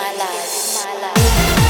my life.